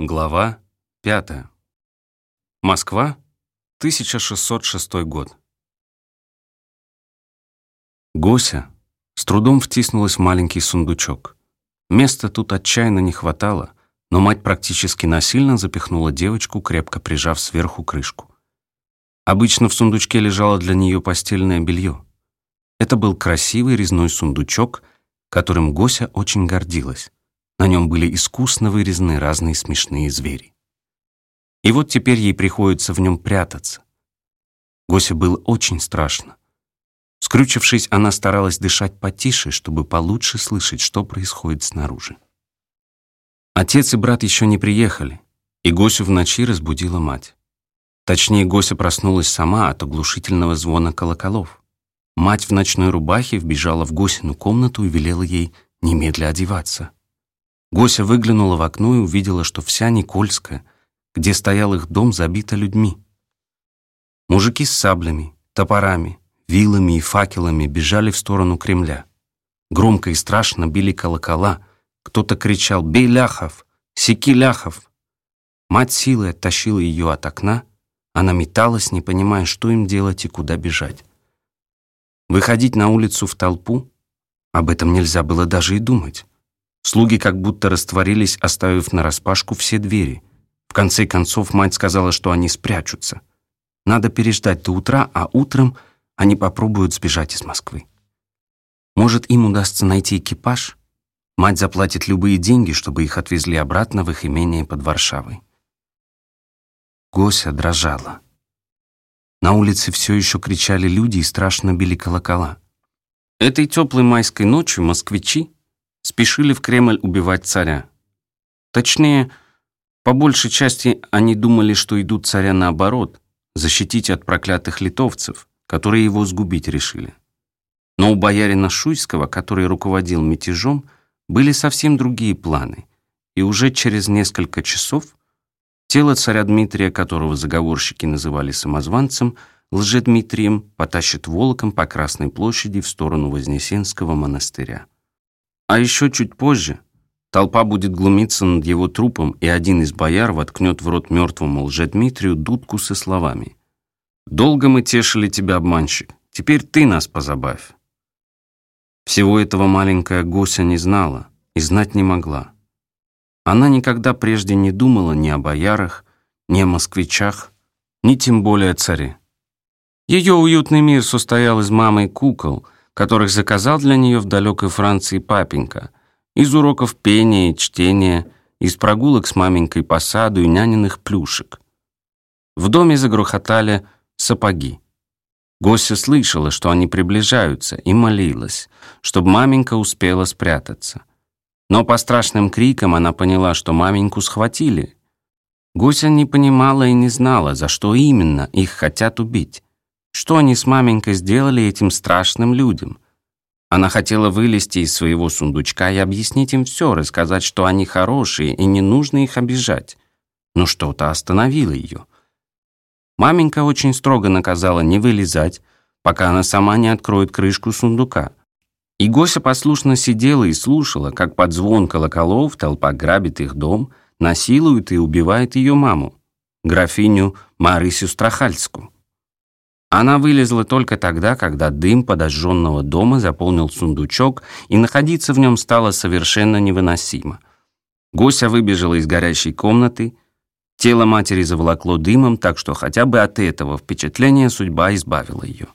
Глава 5. Москва, 1606 год. Гося с трудом втиснулась в маленький сундучок. Места тут отчаянно не хватало, но мать практически насильно запихнула девочку, крепко прижав сверху крышку. Обычно в сундучке лежало для нее постельное белье. Это был красивый резной сундучок, которым Гося очень гордилась. На нем были искусно вырезаны разные смешные звери. И вот теперь ей приходится в нем прятаться. Госе было очень страшно. Скрючившись, она старалась дышать потише, чтобы получше слышать, что происходит снаружи. Отец и брат еще не приехали, и Госю в ночи разбудила мать. Точнее, Гося проснулась сама от оглушительного звона колоколов. Мать в ночной рубахе вбежала в Госину комнату и велела ей немедля одеваться. Гося выглянула в окно и увидела, что вся Никольская, где стоял их дом, забита людьми. Мужики с саблями, топорами, вилами и факелами бежали в сторону Кремля. Громко и страшно били колокола. Кто-то кричал «Бей ляхов! Секи ляхов!» Мать силой оттащила ее от окна. Она металась, не понимая, что им делать и куда бежать. Выходить на улицу в толпу? Об этом нельзя было даже и думать. Слуги как будто растворились, оставив нараспашку все двери. В конце концов мать сказала, что они спрячутся. Надо переждать до утра, а утром они попробуют сбежать из Москвы. Может, им удастся найти экипаж? Мать заплатит любые деньги, чтобы их отвезли обратно в их имение под Варшавой. Гося дрожала. На улице все еще кричали люди и страшно били колокола. Этой теплой майской ночью москвичи, спешили в Кремль убивать царя. Точнее, по большей части они думали, что идут царя наоборот, защитить от проклятых литовцев, которые его сгубить решили. Но у боярина Шуйского, который руководил мятежом, были совсем другие планы, и уже через несколько часов тело царя Дмитрия, которого заговорщики называли самозванцем, Лжедмитрием потащит волоком по Красной площади в сторону Вознесенского монастыря. А еще чуть позже толпа будет глумиться над его трупом, и один из бояр воткнет в рот мертвому лжедмитрию дудку со словами «Долго мы тешили тебя, обманщик, теперь ты нас позабавь». Всего этого маленькая Гося не знала и знать не могла. Она никогда прежде не думала ни о боярах, ни о москвичах, ни тем более о царе. Ее уютный мир состоял из мамы и кукол — которых заказал для нее в далекой Франции папенька, из уроков пения и чтения, из прогулок с маменькой по саду и няниных плюшек. В доме загрохотали сапоги. Гося слышала, что они приближаются, и молилась, чтобы маменька успела спрятаться. Но по страшным крикам она поняла, что маменьку схватили. Гося не понимала и не знала, за что именно их хотят убить. Что они с маменькой сделали этим страшным людям? Она хотела вылезти из своего сундучка и объяснить им все, рассказать, что они хорошие и не нужно их обижать. Но что-то остановило ее. Маменька очень строго наказала не вылезать, пока она сама не откроет крышку сундука. И Гося послушно сидела и слушала, как под звон колоколов толпа грабит их дом, насилует и убивает ее маму, графиню Марысю Страхальскую. Она вылезла только тогда, когда дым подожженного дома заполнил сундучок, и находиться в нем стало совершенно невыносимо. Гося выбежала из горящей комнаты, тело матери заволокло дымом, так что хотя бы от этого впечатления судьба избавила ее.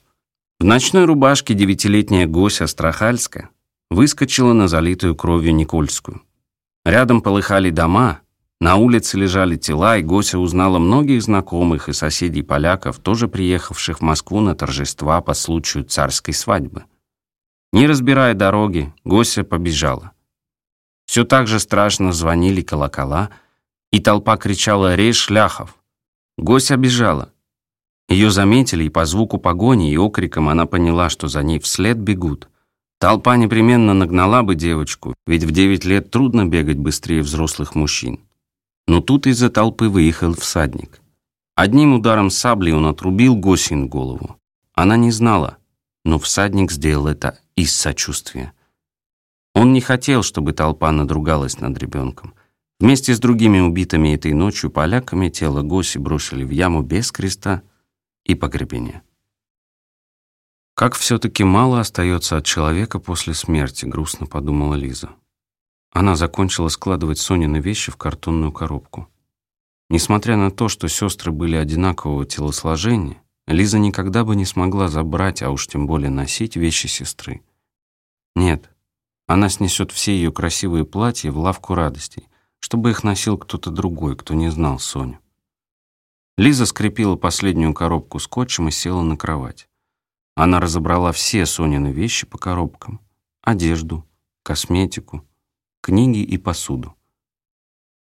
В ночной рубашке девятилетняя Гося Страхальская выскочила на залитую кровью Никольскую. Рядом полыхали дома, на улице лежали тела, и Гося узнала многих знакомых и соседей поляков, тоже приехавших в Москву на торжества по случаю царской свадьбы. Не разбирая дороги, Гося побежала. Все так же страшно звонили колокола, и толпа кричала «Рей шляхов!». Гося бежала. Ее заметили, и по звуку погони и окрикам она поняла, что за ней вслед бегут. Толпа непременно нагнала бы девочку, ведь в девять лет трудно бегать быстрее взрослых мужчин. Но тут из-за толпы выехал всадник. Одним ударом сабли он отрубил Госин голову. Она не знала, но всадник сделал это из сочувствия. Он не хотел, чтобы толпа надругалась над ребенком. Вместе с другими убитыми этой ночью поляками тело Госи бросили в яму без креста и погребения. «Как все-таки мало остается от человека после смерти», — грустно подумала Лиза. Она закончила складывать Сонины вещи в картонную коробку. Несмотря на то, что сестры были одинакового телосложения, Лиза никогда бы не смогла забрать, а уж тем более носить вещи сестры. Нет, она снесет все ее красивые платья в лавку радостей, чтобы их носил кто-то другой, кто не знал Соню. Лиза скрепила последнюю коробку скотчем и села на кровать. Она разобрала все Сонины вещи по коробкам. Одежду, косметику, книги и посуду.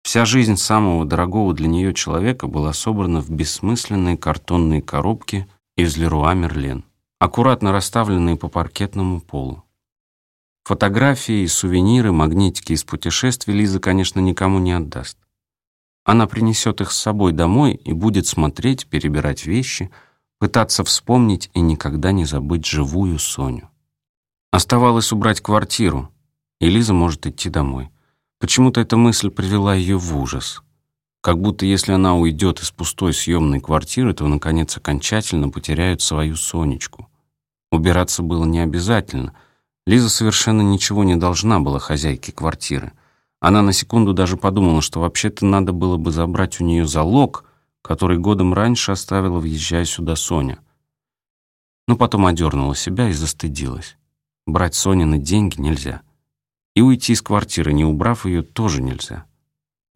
Вся жизнь самого дорогого для нее человека была собрана в бессмысленные картонные коробки из Леруа Мерлен, аккуратно расставленные по паркетному полу. Фотографии, сувениры, магнитики из путешествий Лиза, конечно, никому не отдаст. Она принесет их с собой домой и будет смотреть, перебирать вещи — пытаться вспомнить и никогда не забыть живую Соню. Оставалось убрать квартиру, и Лиза может идти домой. Почему-то эта мысль привела ее в ужас. Как будто если она уйдет из пустой съемной квартиры, то, наконец, окончательно потеряют свою Сонечку. Убираться было не обязательно. Лиза совершенно ничего не должна была хозяйке квартиры. Она на секунду даже подумала, что вообще-то надо было бы забрать у нее залог, который годом раньше оставила, въезжая сюда Соня. Но потом одернула себя и застыдилась. Брать Сонины деньги нельзя. И уйти из квартиры, не убрав ее, тоже нельзя.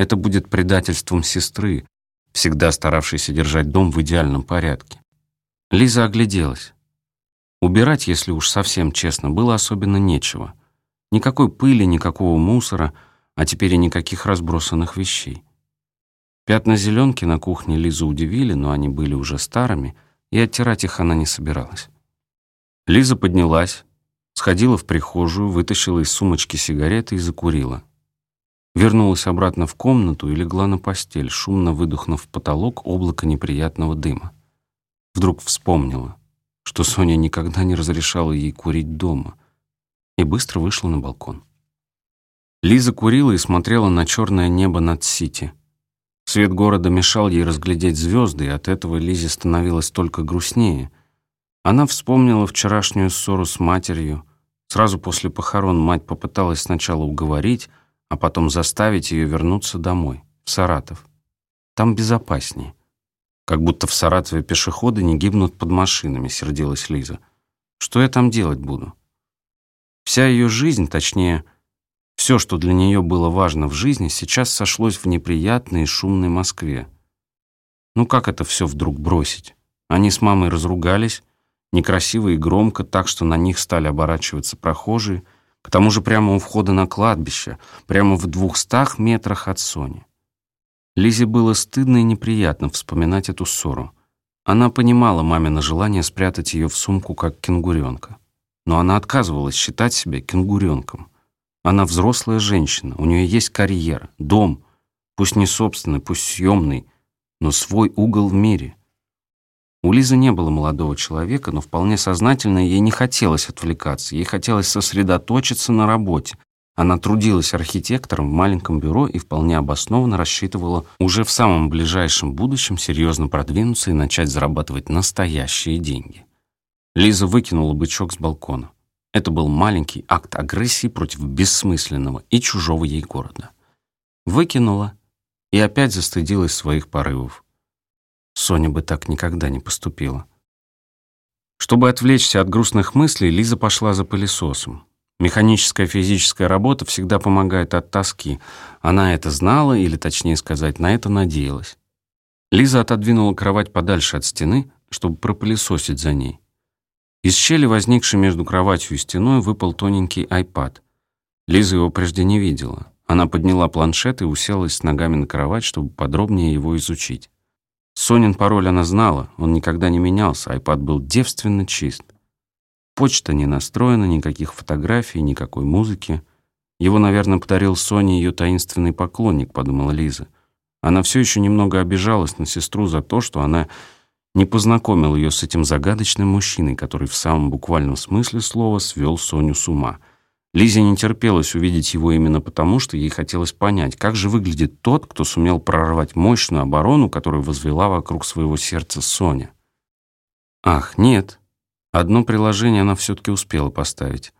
Это будет предательством сестры, всегда старавшейся держать дом в идеальном порядке. Лиза огляделась. Убирать, если уж совсем честно, было особенно нечего. Никакой пыли, никакого мусора, а теперь и никаких разбросанных вещей. Пятна зеленки на кухне Лизу удивили, но они были уже старыми, и оттирать их она не собиралась. Лиза поднялась, сходила в прихожую, вытащила из сумочки сигареты и закурила. Вернулась обратно в комнату и легла на постель, шумно выдохнув в потолок облако неприятного дыма. Вдруг вспомнила, что Соня никогда не разрешала ей курить дома, и быстро вышла на балкон. Лиза курила и смотрела на черное небо над Сити — Свет города мешал ей разглядеть звезды, и от этого Лизе становилось только грустнее. Она вспомнила вчерашнюю ссору с матерью. Сразу после похорон мать попыталась сначала уговорить, а потом заставить ее вернуться домой, в Саратов. Там безопаснее. Как будто в Саратове пешеходы не гибнут под машинами, сердилась Лиза. Что я там делать буду? Вся ее жизнь, точнее, все, что для нее было важно в жизни, сейчас сошлось в неприятной и шумной Москве. Ну как это все вдруг бросить? Они с мамой разругались, некрасиво и громко, так что на них стали оборачиваться прохожие, к тому же прямо у входа на кладбище, прямо в двухстах метрах от Сони. Лизе было стыдно и неприятно вспоминать эту ссору. Она понимала мамино желание спрятать ее в сумку, как кенгуренка. Но она отказывалась считать себя кенгуренком. Она взрослая женщина, у нее есть карьера, дом, пусть не собственный, пусть съемный, но свой угол в мире. У Лизы не было молодого человека, но вполне сознательно ей не хотелось отвлекаться, ей хотелось сосредоточиться на работе. Она трудилась архитектором в маленьком бюро и вполне обоснованно рассчитывала уже в самом ближайшем будущем серьезно продвинуться и начать зарабатывать настоящие деньги. Лиза выкинула бычок с балкона. Это был маленький акт агрессии против бессмысленного и чужого ей города. Выкинула и опять застыдилась своих порывов. Соня бы так никогда не поступила. Чтобы отвлечься от грустных мыслей, Лиза пошла за пылесосом. Механическая физическая работа всегда помогает от тоски. Она это знала, или, точнее сказать, на это надеялась. Лиза отодвинула кровать подальше от стены, чтобы пропылесосить за ней. Из щели, возникшей между кроватью и стеной, выпал тоненький айпад. Лиза его прежде не видела. Она подняла планшет и уселась с ногами на кровать, чтобы подробнее его изучить. Сонин пароль она знала, он никогда не менялся, айпад был девственно чист. Почта не настроена, никаких фотографий, никакой музыки. Его, наверное, подарил Соне ее таинственный поклонник, подумала Лиза. Она все еще немного обижалась на сестру за то, что она не познакомил ее с этим загадочным мужчиной, который в самом буквальном смысле слова свел Соню с ума. Лизе не терпелось увидеть его именно потому, что ей хотелось понять, как же выглядит тот, кто сумел прорвать мощную оборону, которую возвела вокруг своего сердца Соня. Ах, нет. Одно приложение она все-таки успела поставить.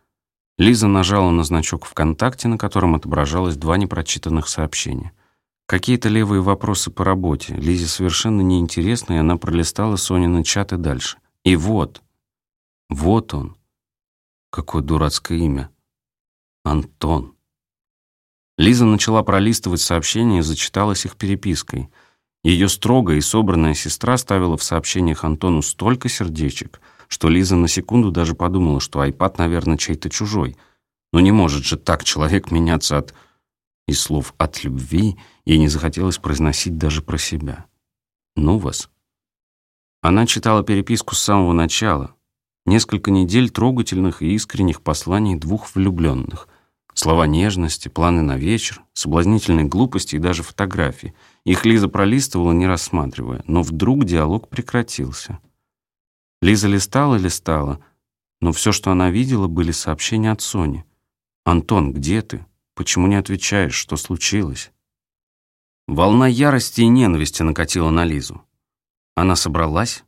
Лиза нажала на значок ВКонтакте, на котором отображалось два непрочитанных сообщения. Какие-то левые вопросы по работе. Лизе совершенно неинтересно, и она пролистала Сонины чаты дальше. И вот, вот он. Какое дурацкое имя. Антон. Лиза начала пролистывать сообщения и зачиталась их перепиской. Ее строгая и собранная сестра ставила в сообщениях Антону столько сердечек, что Лиза на секунду даже подумала, что айпад, наверное, чей-то чужой. Но не может же так человек меняться от... И слов «от любви» ей не захотелось произносить даже про себя. Ну вас. Она читала переписку с самого начала. Несколько недель трогательных и искренних посланий двух влюбленных. Слова нежности, планы на вечер, соблазнительной глупости и даже фотографии. Их Лиза пролистывала, не рассматривая, но вдруг диалог прекратился. Лиза листала, листала, но все, что она видела, были сообщения от Сони. «Антон, где ты? Почему не отвечаешь? Что случилось?» Волна ярости и ненависти накатила на Лизу. Она собралась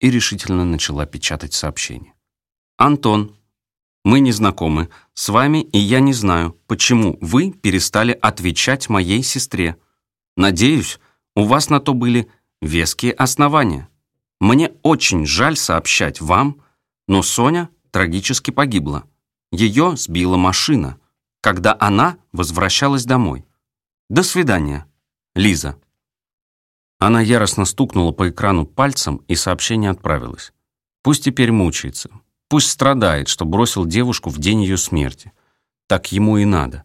и решительно начала печатать сообщение. «Антон, мы не знакомы с вами, и я не знаю, почему вы перестали отвечать моей сестре. Надеюсь, у вас на то были веские основания. Мне очень жаль сообщать вам, но Соня трагически погибла. Ее сбила машина, когда она возвращалась домой. До свидания, Лиза. Она яростно стукнула по экрану пальцем, и сообщение отправилось. Пусть теперь мучается. Пусть страдает, что бросил девушку в день ее смерти. Так ему и надо.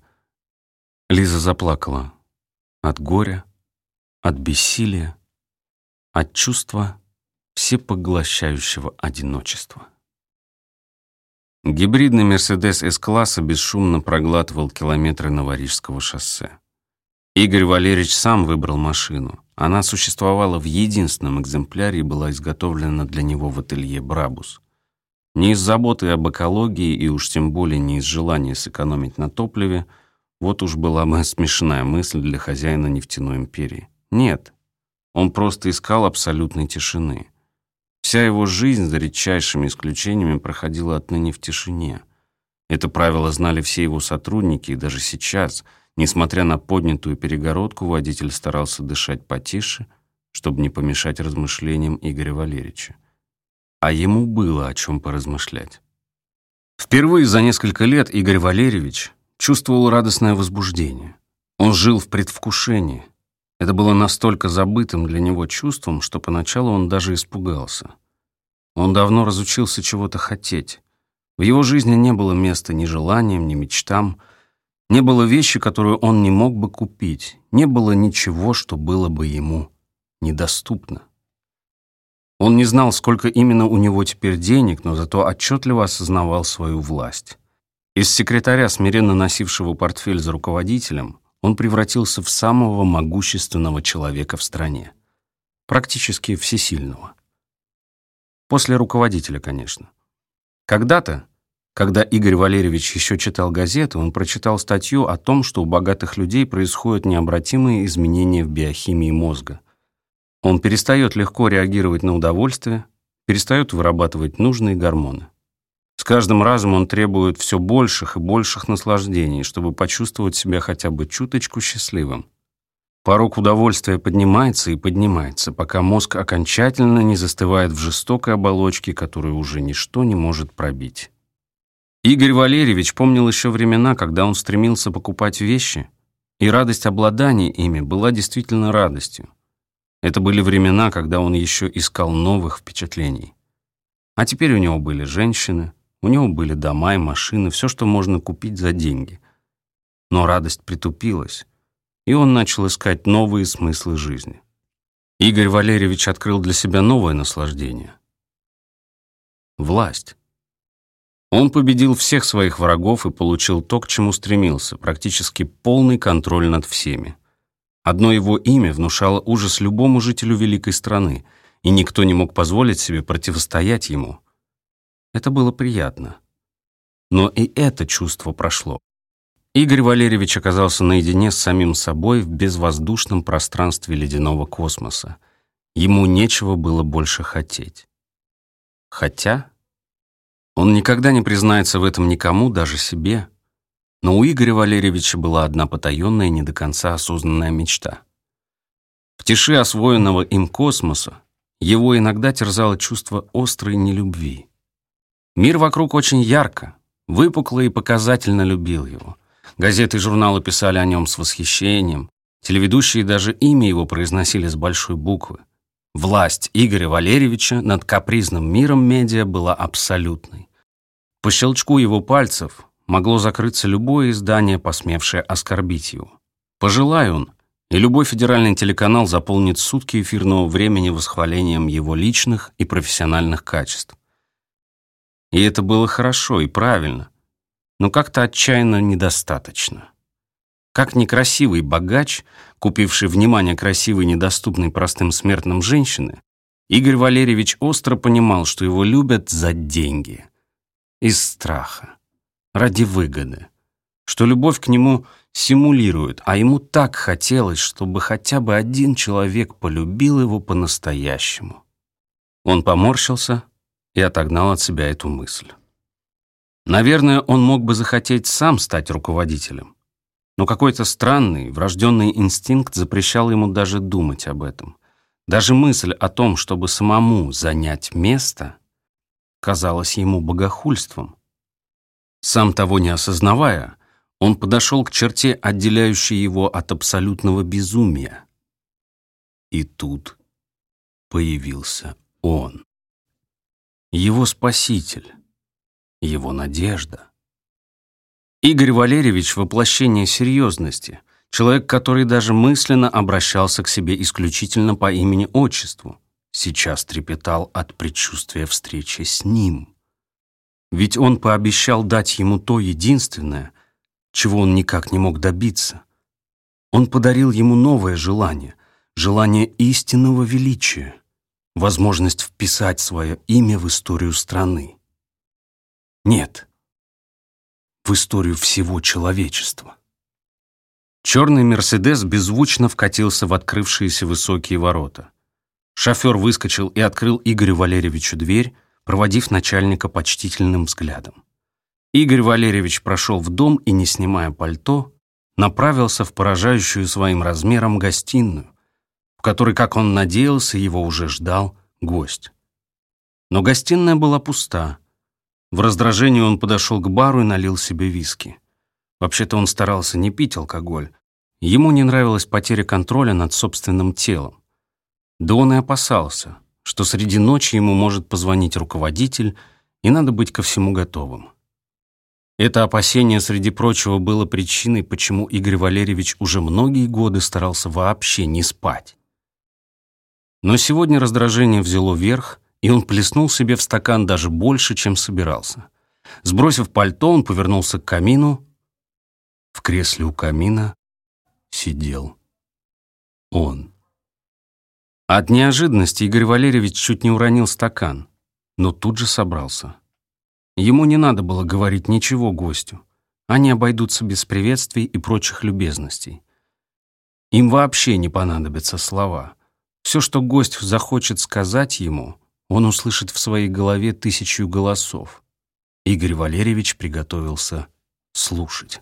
Лиза заплакала. От горя, от бессилия, от чувства всепоглощающего одиночества. Гибридный «Мерседес С-класса» бесшумно проглатывал километры Новорижского шоссе. Игорь Валерьевич сам выбрал машину. Она существовала в единственном экземпляре и была изготовлена для него в ателье «Брабус». Не из заботы об экологии и уж тем более не из желания сэкономить на топливе, вот уж была бы смешная мысль для хозяина нефтяной империи. Нет, он просто искал абсолютной тишины. Вся его жизнь, за редчайшими исключениями, проходила отныне в тишине. Это правило знали все его сотрудники, и даже сейчас, несмотря на поднятую перегородку, водитель старался дышать потише, чтобы не помешать размышлениям Игоря Валерьевича а ему было о чем поразмышлять. Впервые за несколько лет Игорь Валерьевич чувствовал радостное возбуждение. Он жил в предвкушении. Это было настолько забытым для него чувством, что поначалу он даже испугался. Он давно разучился чего-то хотеть. В его жизни не было места ни желаниям, ни мечтам, не было вещи, которую он не мог бы купить, не было ничего, что было бы ему недоступно. Он не знал, сколько именно у него теперь денег, но зато отчетливо осознавал свою власть. Из секретаря, смиренно носившего портфель за руководителем, он превратился в самого могущественного человека в стране. Практически всесильного. После руководителя, конечно. Когда-то, когда Игорь Валерьевич еще читал газеты, он прочитал статью о том, что у богатых людей происходят необратимые изменения в биохимии мозга – он перестает легко реагировать на удовольствие, перестает вырабатывать нужные гормоны. С каждым разом он требует все больших и больших наслаждений, чтобы почувствовать себя хотя бы чуточку счастливым. Порог удовольствия поднимается и поднимается, пока мозг окончательно не застывает в жестокой оболочке, которую уже ничто не может пробить. Игорь Валерьевич помнил еще времена, когда он стремился покупать вещи, и радость обладания ими была действительно радостью. Это были времена, когда он еще искал новых впечатлений. А теперь у него были женщины, у него были дома и машины, все, что можно купить за деньги. Но радость притупилась, и он начал искать новые смыслы жизни. Игорь Валерьевич открыл для себя новое наслаждение. Власть. Он победил всех своих врагов и получил то, к чему стремился, практически полный контроль над всеми. Одно его имя внушало ужас любому жителю великой страны, и никто не мог позволить себе противостоять ему. Это было приятно. Но и это чувство прошло. Игорь Валерьевич оказался наедине с самим собой в безвоздушном пространстве ледяного космоса. Ему нечего было больше хотеть. Хотя он никогда не признается в этом никому, даже себе. Но у Игоря Валерьевича была одна потаенная, не до конца осознанная мечта. В тиши освоенного им космоса его иногда терзало чувство острой нелюбви. Мир вокруг очень ярко, выпукло и показательно любил его. Газеты и журналы писали о нем с восхищением, телеведущие даже имя его произносили с большой буквы. Власть Игоря Валерьевича над капризным миром медиа была абсолютной. По щелчку его пальцев могло закрыться любое издание, посмевшее оскорбить его. Пожелай он, и любой федеральный телеканал заполнит сутки эфирного времени восхвалением его личных и профессиональных качеств. И это было хорошо и правильно, но как-то отчаянно недостаточно. Как некрасивый богач, купивший внимание красивой, недоступной простым смертным женщины, Игорь Валерьевич остро понимал, что его любят за деньги. Из страха, ради выгоды, что любовь к нему – симулирует, а ему так хотелось, чтобы хотя бы один человек полюбил его по-настоящему. Он поморщился и отогнал от себя эту мысль. Наверное, он мог бы захотеть сам стать руководителем, но какой-то странный, врожденный инстинкт запрещал ему даже думать об этом. Даже мысль о том, чтобы самому занять место, казалась ему богохульством. Сам того не осознавая, он подошел к черте, отделяющей его от абсолютного безумия. И тут появился он. Его спаситель, его надежда. Игорь Валерьевич — воплощение серьезности, человек, который даже мысленно обращался к себе исключительно по имени-отчеству, сейчас трепетал от предчувствия встречи с ним. Ведь он пообещал дать ему то единственное — чего он никак не мог добиться. Он подарил ему новое желание, желание истинного величия, возможность вписать свое имя в историю страны. Нет, в историю всего человечества. Черный «Мерседес» беззвучно вкатился в открывшиеся высокие ворота. Шофер выскочил и открыл Игорю Валерьевичу дверь, проводив начальника почтительным взглядом. Игорь Валерьевич прошел в дом и, не снимая пальто, направился в поражающую своим размером гостиную, в которой, как он надеялся, его уже ждал гость. Но гостиная была пуста. В раздражении он подошел к бару и налил себе виски. Вообще-то он старался не пить алкоголь. Ему не нравилась потеря контроля над собственным телом. Да он и опасался, что среди ночи ему может позвонить руководитель, и надо быть ко всему готовым. Это опасение, среди прочего, было причиной, почему Игорь Валерьевич уже многие годы старался вообще не спать. Но сегодня раздражение взяло верх, и он плеснул себе в стакан даже больше, чем собирался. Сбросив пальто, он повернулся к камину. В кресле у камина сидел он. От неожиданности Игорь Валерьевич чуть не уронил стакан, но тут же собрался. Ему не надо было говорить ничего гостю. Они обойдутся без приветствий и прочих любезностей. Им вообще не понадобятся слова. Все, что гость захочет сказать ему, он услышит в своей голове тысячу голосов. Игорь Валерьевич приготовился слушать.